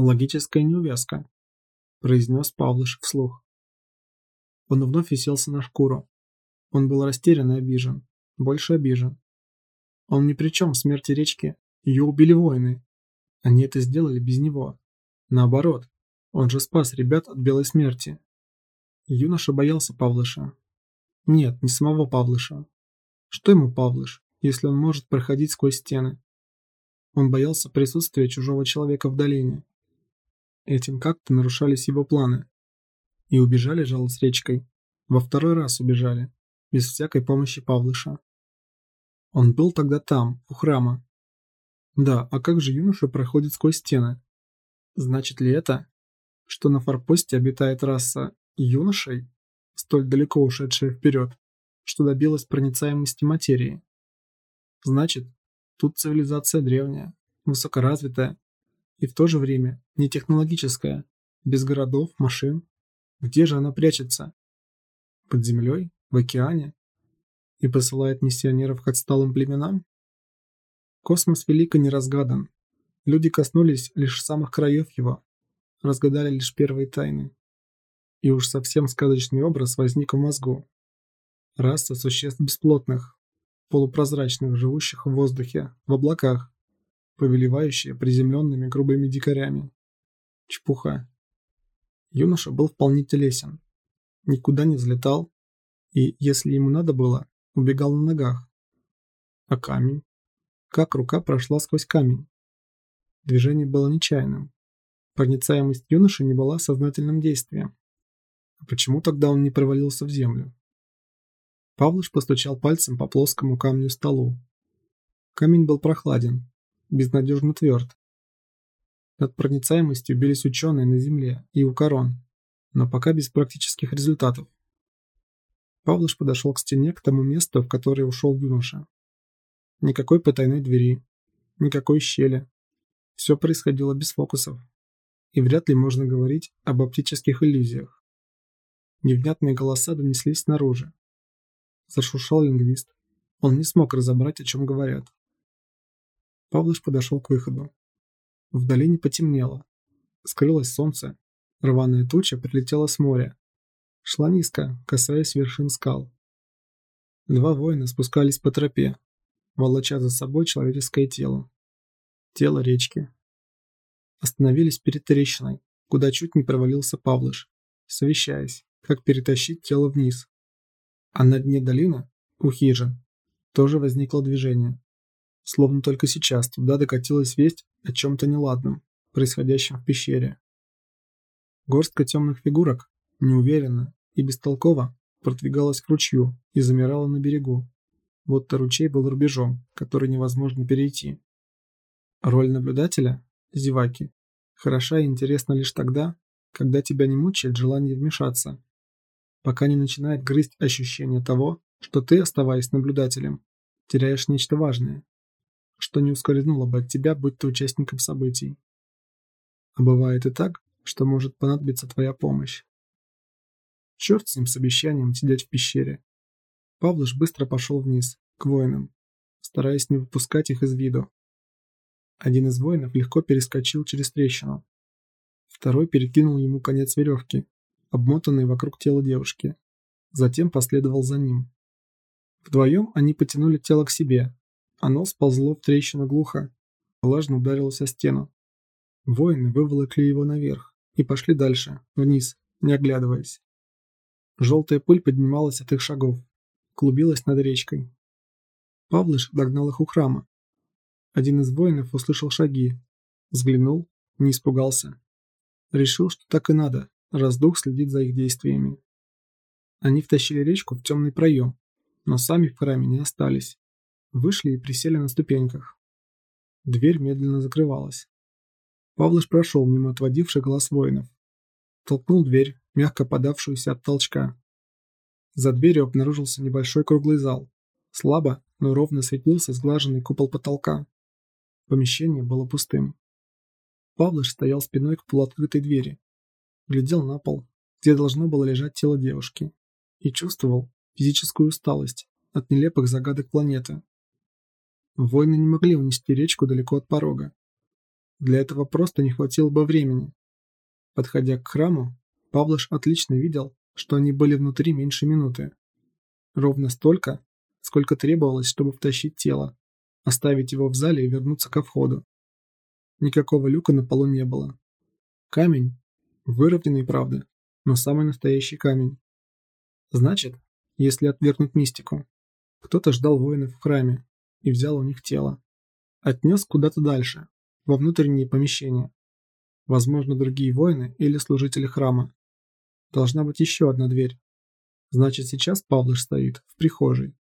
Логическая неувязка, произнес Павлыш вслух. Он вновь уселся на шкуру. Он был растерян и обижен. Больше обижен. Он ни при чем в смерти речки. Ее убили воины. Они это сделали без него. Наоборот, он же спас ребят от белой смерти. Юноша боялся Павлыша. Нет, не самого Павлыша. Что ему Павлыш, если он может проходить сквозь стены? Он боялся присутствия чужого человека в долине. Этим как-то нарушались его планы. И убежали жало с речкой. Во второй раз убежали, без всякой помощи Павлыша. Он был тогда там, у храма. Да, а как же юноша проходит сквозь стены? Значит ли это, что на форпосте обитает раса юношей, столь далеко ушедшая вперед, что добилась проницаемости материи? Значит, тут цивилизация древняя, высокоразвитая и в то же время не технологическая, без городов, машин. Где же она прячется? Под землей? В океане? И посылает миссионеров к отсталым племенам? Космос велико не разгадан. Люди коснулись лишь самых краев его, разгадали лишь первые тайны. И уж совсем сказочный образ возник в мозгу. Раса существ бесплотных, полупрозрачных, живущих в воздухе, в облаках, повелевающие приземленными грубыми дикарями. Чепуха. Юноша был вполне телесен. Никуда не взлетал, и, если ему надо было, убегал на ногах. А камень? Как рука прошла сквозь камень? Движение было нечаянным. Проницаемость юноши не была сознательным действием. А почему тогда он не провалился в землю? Павлыш постучал пальцем по плоскому камню столу. Камень был прохладен, безнадежно тверд. Над проницаемостью бились ученые на Земле и у корон, но пока без практических результатов. Павлыш подошел к стене, к тому месту, в которое ушел юноша. Никакой потайной двери, никакой щели. Все происходило без фокусов. И вряд ли можно говорить об оптических иллюзиях. Невнятные голоса донеслись снаружи. Зашуршал лингвист. Он не смог разобрать, о чем говорят. Павлыш подошел к выходу. В долине потемнело. Скрылось солнце. Рваная туча прилетела с моря. Шла низко, касаясь вершин скал. Два воина спускались по тропе, волоча за собой человеческое тело. Тело речки. Остановились перед трещиной, куда чуть не провалился Павлыш, совещаясь, как перетащить тело вниз. А на дне долины, у хижин, тоже возникло движение. Словно только сейчас туда докатилась весть о чем-то неладном, происходящем в пещере. Горстка темных фигурок, неуверенно и бестолково, продвигалась к ручью и замирала на берегу. Вот-то ручей был рубежом, который невозможно перейти. Роль наблюдателя, зеваки, хороша и интересна лишь тогда, когда тебя не мучает желание вмешаться, пока не начинает грызть ощущение того, что ты, оставаясь наблюдателем, теряешь нечто важное, что не ускользнуло бы от тебя, будь ты участником событий. А бывает и так, что может понадобиться твоя помощь. Черт с ним с обещанием сидеть в пещере. Павлыш быстро пошел вниз, к воинам, стараясь не выпускать их из виду. Один из воинов легко перескочил через трещину. Второй перекинул ему конец веревки, обмотанный вокруг тела девушки. Затем последовал за ним. Вдвоем они потянули тело к себе, оно сползло в трещину глухо, влажно ударилось о стену. Воины выволокли его наверх и пошли дальше, вниз, не оглядываясь. Желтая пыль поднималась от их шагов, клубилась над речкой. Павлыш догнал их у храма. Один из воинов услышал шаги, взглянул, не испугался. Решил, что так и надо, раз дух следит за их действиями. Они втащили речку в темный проем, но сами в храме не остались. Вышли и присели на ступеньках. Дверь медленно закрывалась. Павлыш прошел мимо отводивших глаз воинов. Толкнул дверь, мягко подавшуюся от толчка. За дверью обнаружился небольшой круглый зал. Слабо, но ровно светился сглаженный купол потолка. Помещение было пустым. Павлыш стоял спиной к полуоткрытой двери. Глядел на пол, где должно было лежать тело девушки. И чувствовал физическую усталость от нелепых загадок планеты. Воины не могли унести речку далеко от порога. Для этого просто не хватило бы времени. Подходя к храму, Павлыш отлично видел, что они были внутри меньше минуты. Ровно столько, сколько требовалось, чтобы втащить тело, оставить его в зале и вернуться ко входу. Никакого люка на полу не было. Камень, выровненный, правда, но самый настоящий камень. Значит, если отвергнуть мистику, кто-то ждал воинов в храме и взял у них тело. Отнес куда-то дальше, во внутренние помещения. Возможно, другие воины или служители храма. Должна быть еще одна дверь. Значит, сейчас Павлыш стоит в прихожей